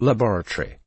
Laboratory.